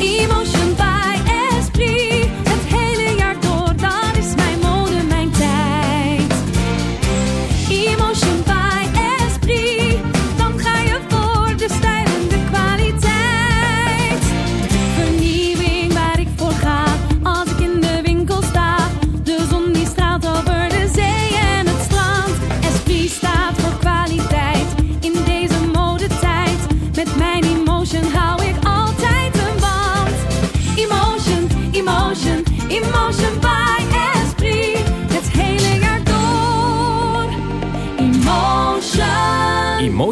Emotion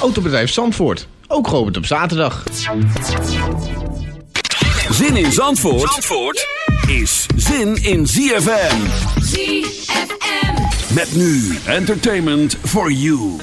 Autobedrijf Zandvoort, ook geopend op zaterdag. Zin in Zandvoort, Zandvoort is zin in ZFM. ZFM. Met nu entertainment for you.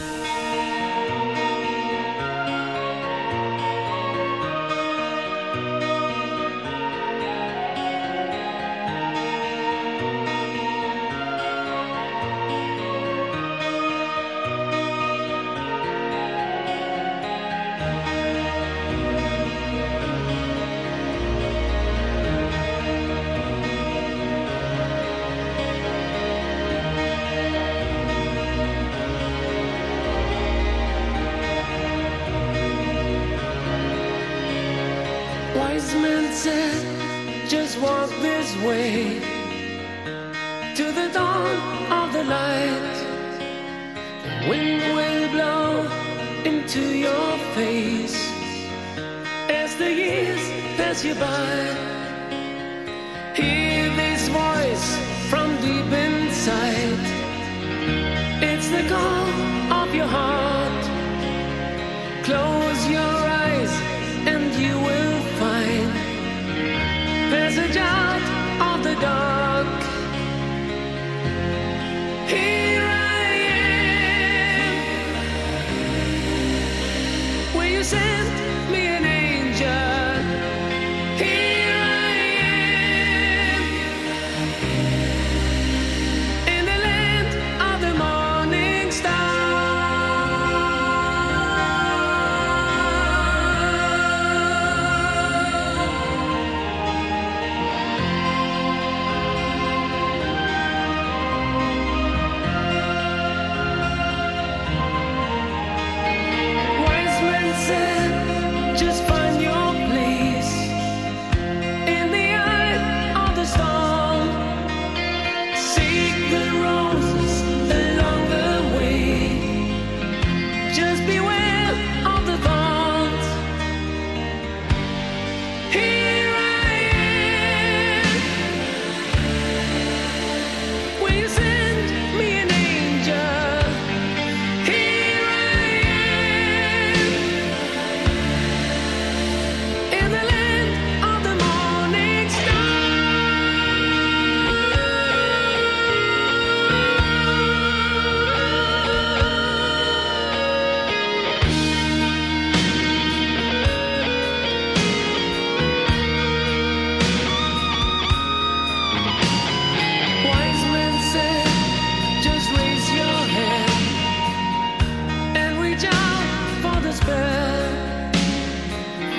Go.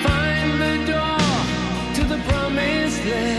Find the door to the promised land.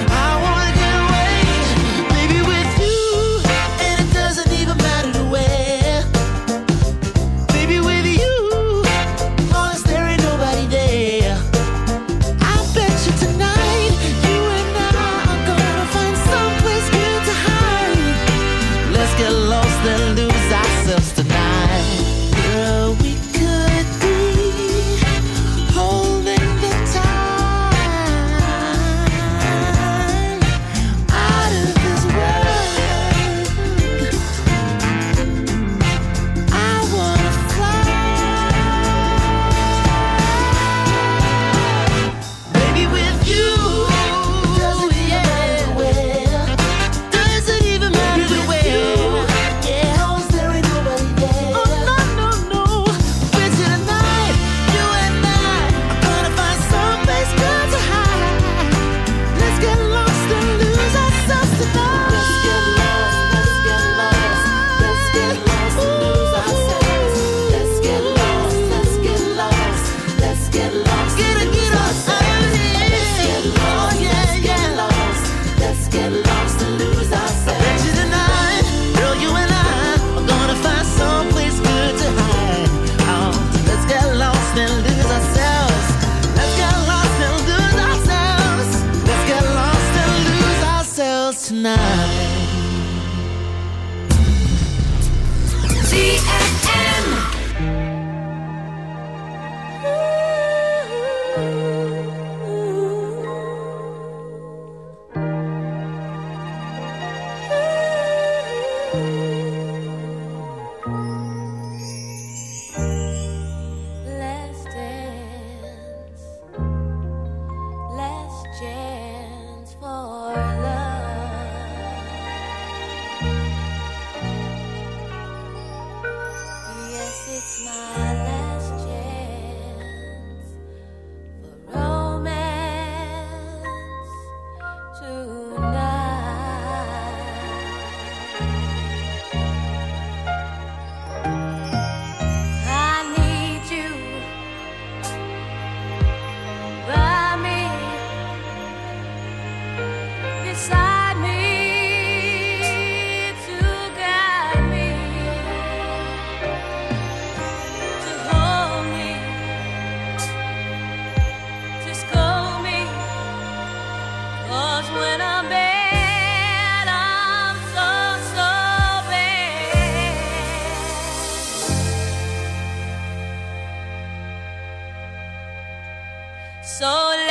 So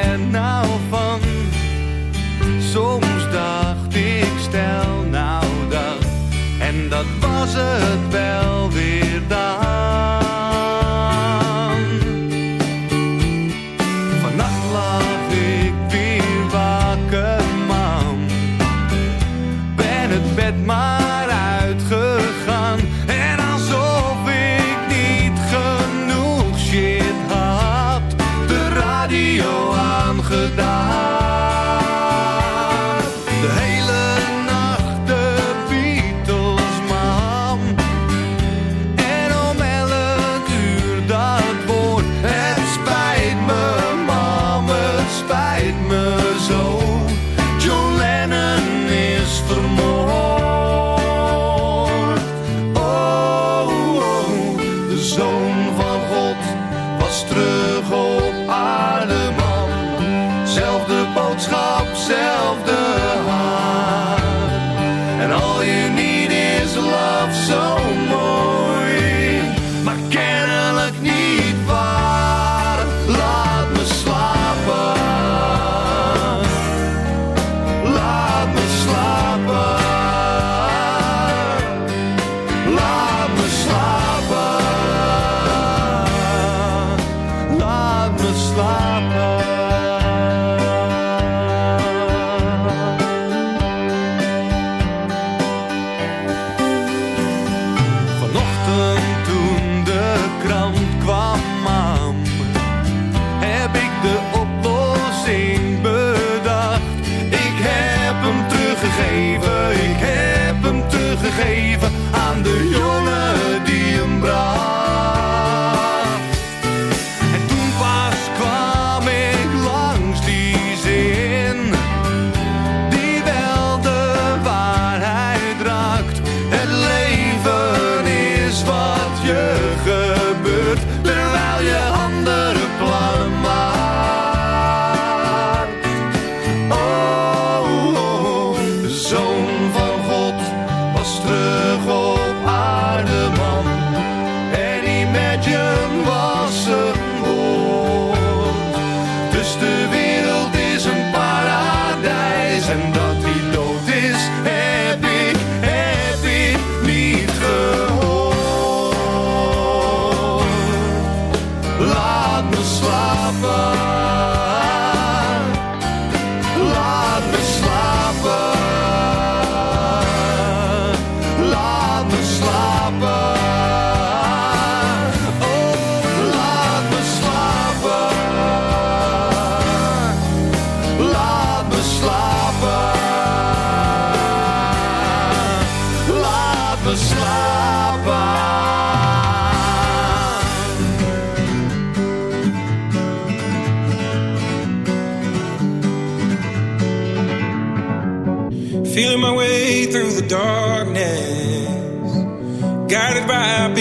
was het.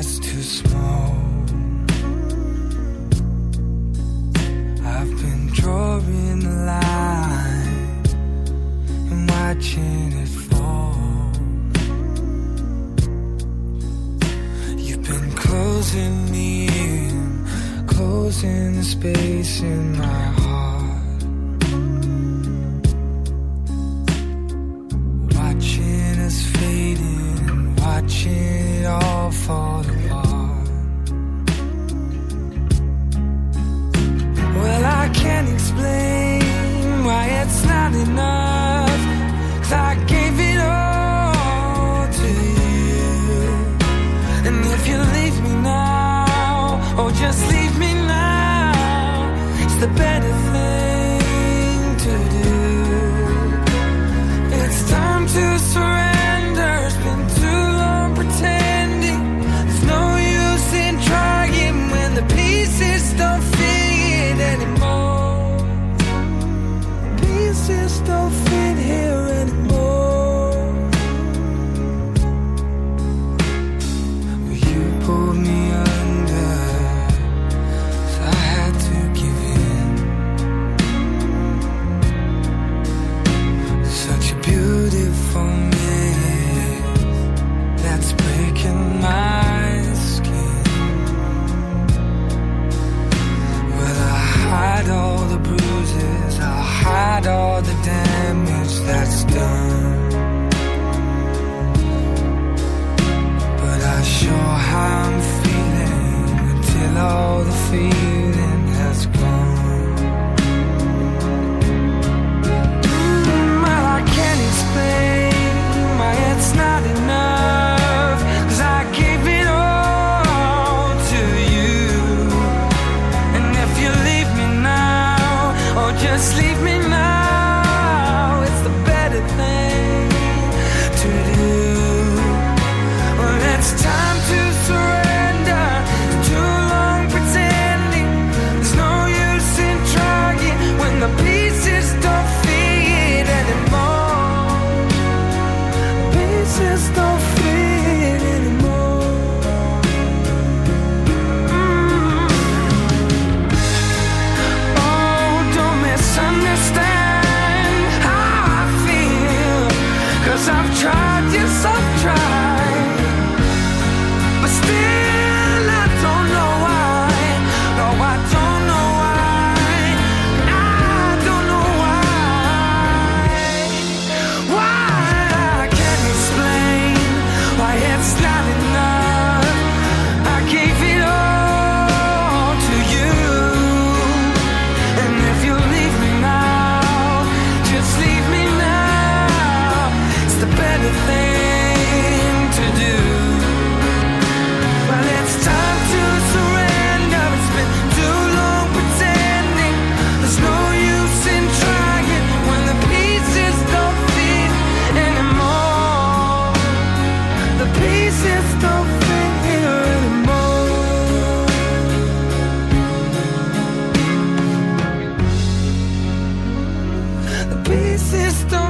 that's too small. All the feeling the pieces don't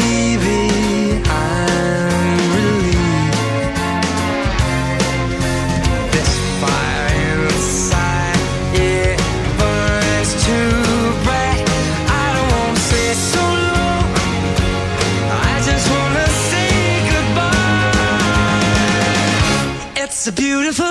It's a beautiful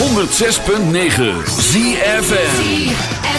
106.9 ZFM.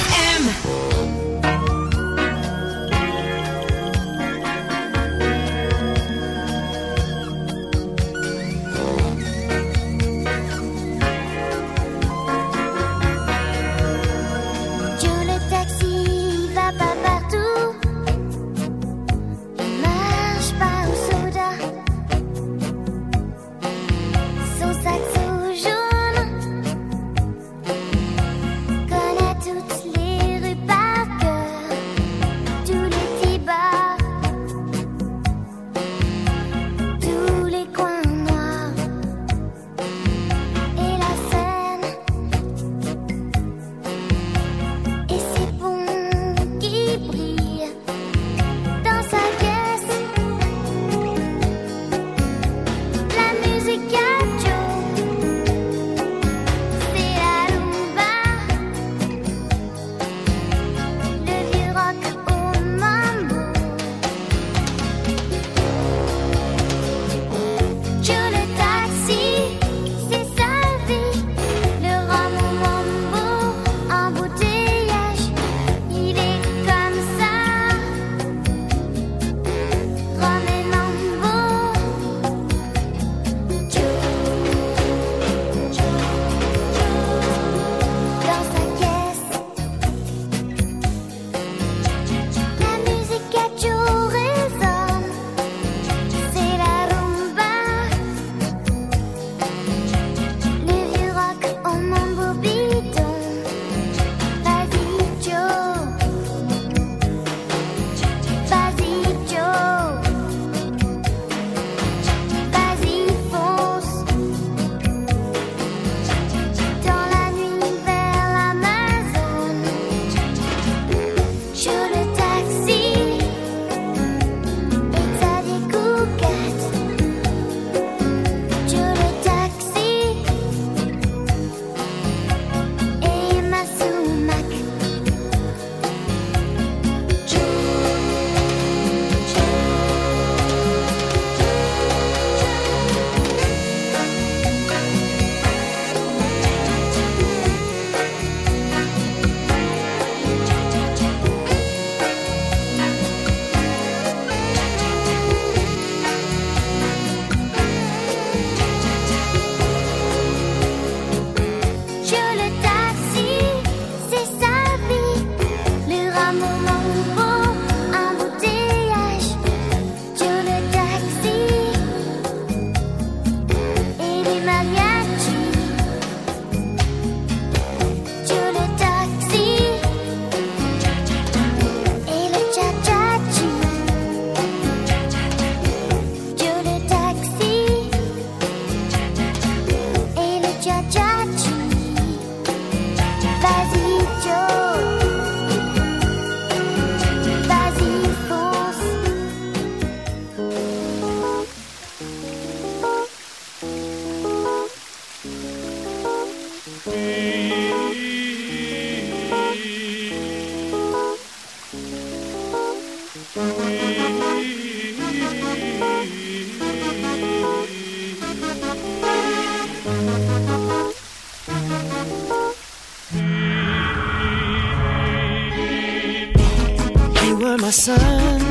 Sun.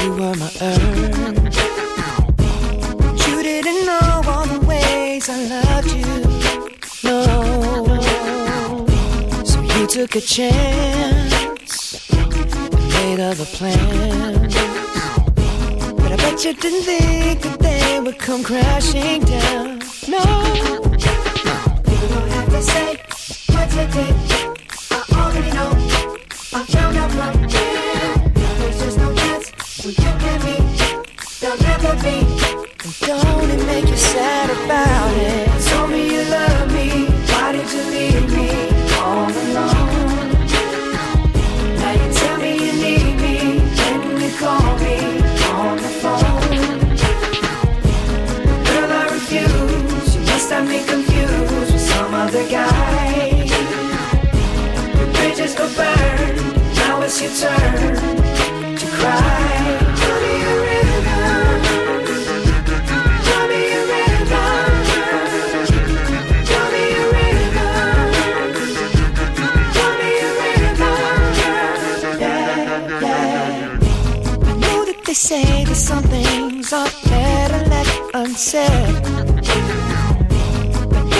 You were my earth. You didn't know all the ways I loved you. No. So you took a chance and made other plans. But I bet you didn't think that they would come crashing down. No. You don't have to say what you did. I know that they say that some things are better left unsaid.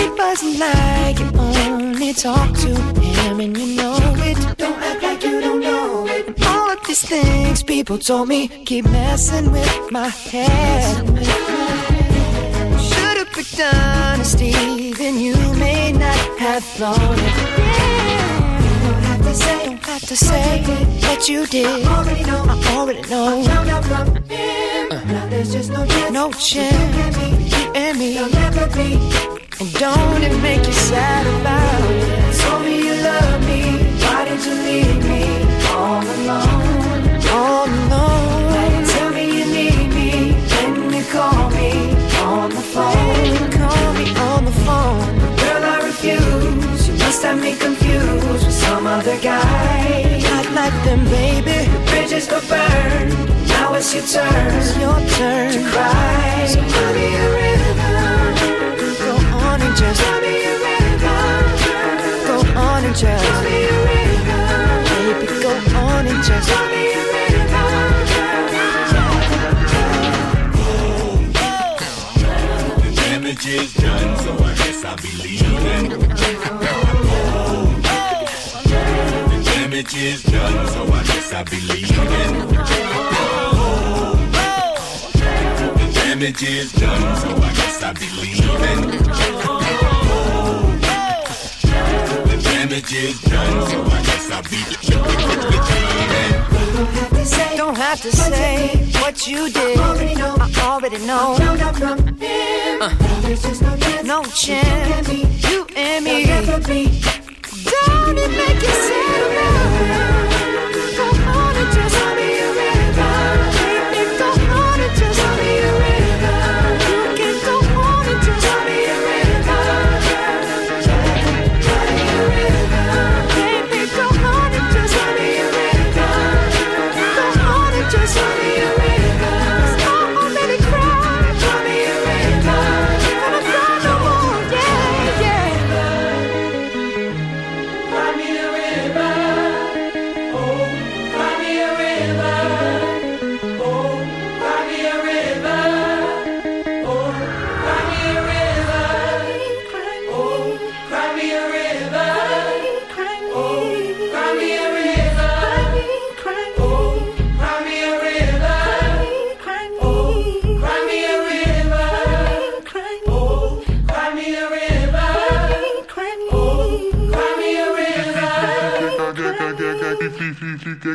It wasn't like you only talk to him and you know things people told me keep messing with my head. Should've picked honesty, then you may not have thrown it. Don't have to say, don't have to say what you did. I already know. I already know. I found out from him. Uh-huh. Now there's just no chance. No chance. You and me. There'll never be. And don't it make you sad about it? Told me you love me. Why did you leave me all alone? Oh, Alone. Now tell me you need me. When you call me on the phone. Call me on the phone. Girl, I refuse. You must have me confused with some other guy. Not like them, baby. The bridges go burn. Now it's your turn. It's your turn to cry. So tell me a rhythm. Go on and just tell me a rhythm. Go on and just tell me a rhythm. Baby, go on and just tell me a The is done, so I guess I'll be leaving. The damage is done, so I guess I'll be leaving. The damage is done, so I guess I'll be leaving. The damage is done, so I guess I'll be leaving. Don't have to say what you did. I already know. Uh, no chance. You and me. Don't it make you sad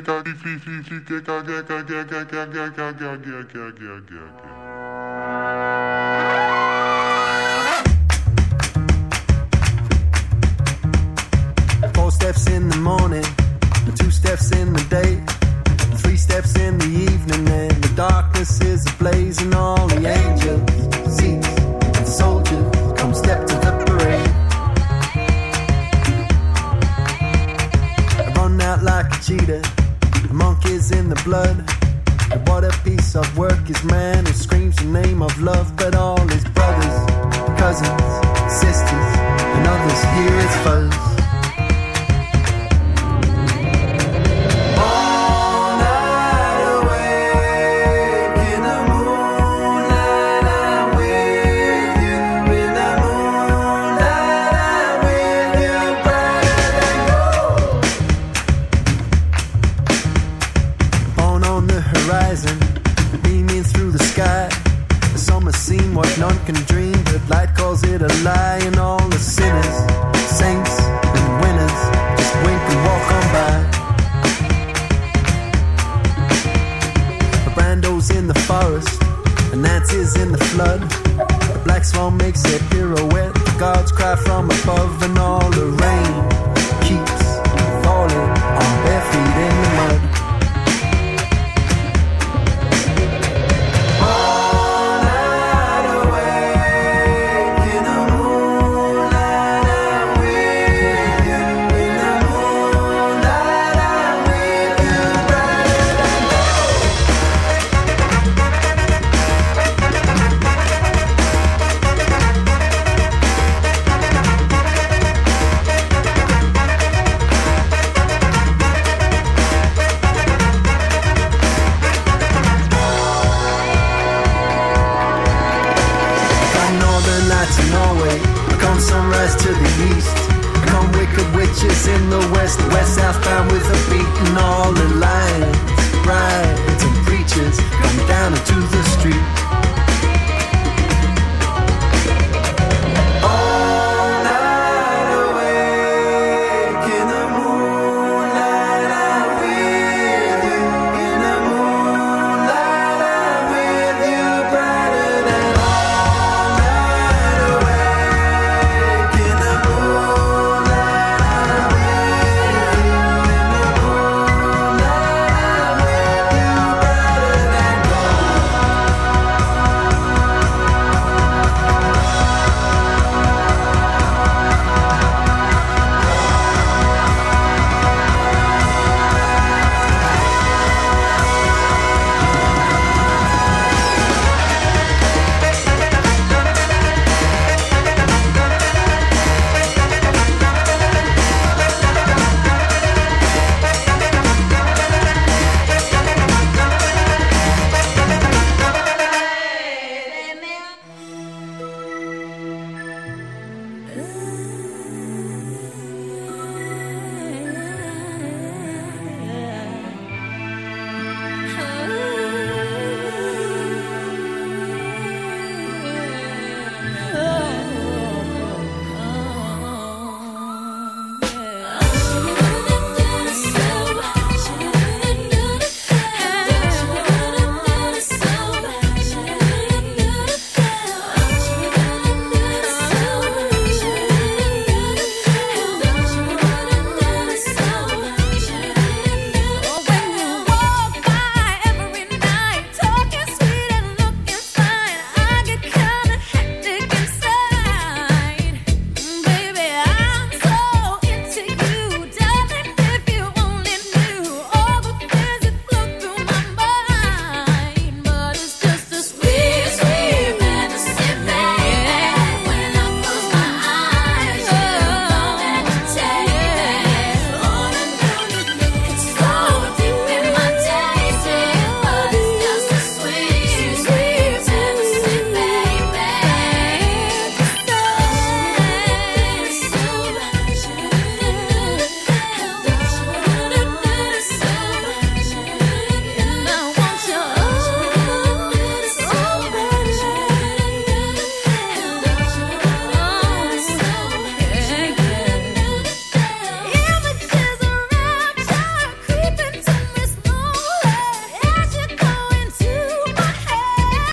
Four is in the flood. The black swan makes a pirouette. The gods cry from above, and all the rain keeps falling on bare feet.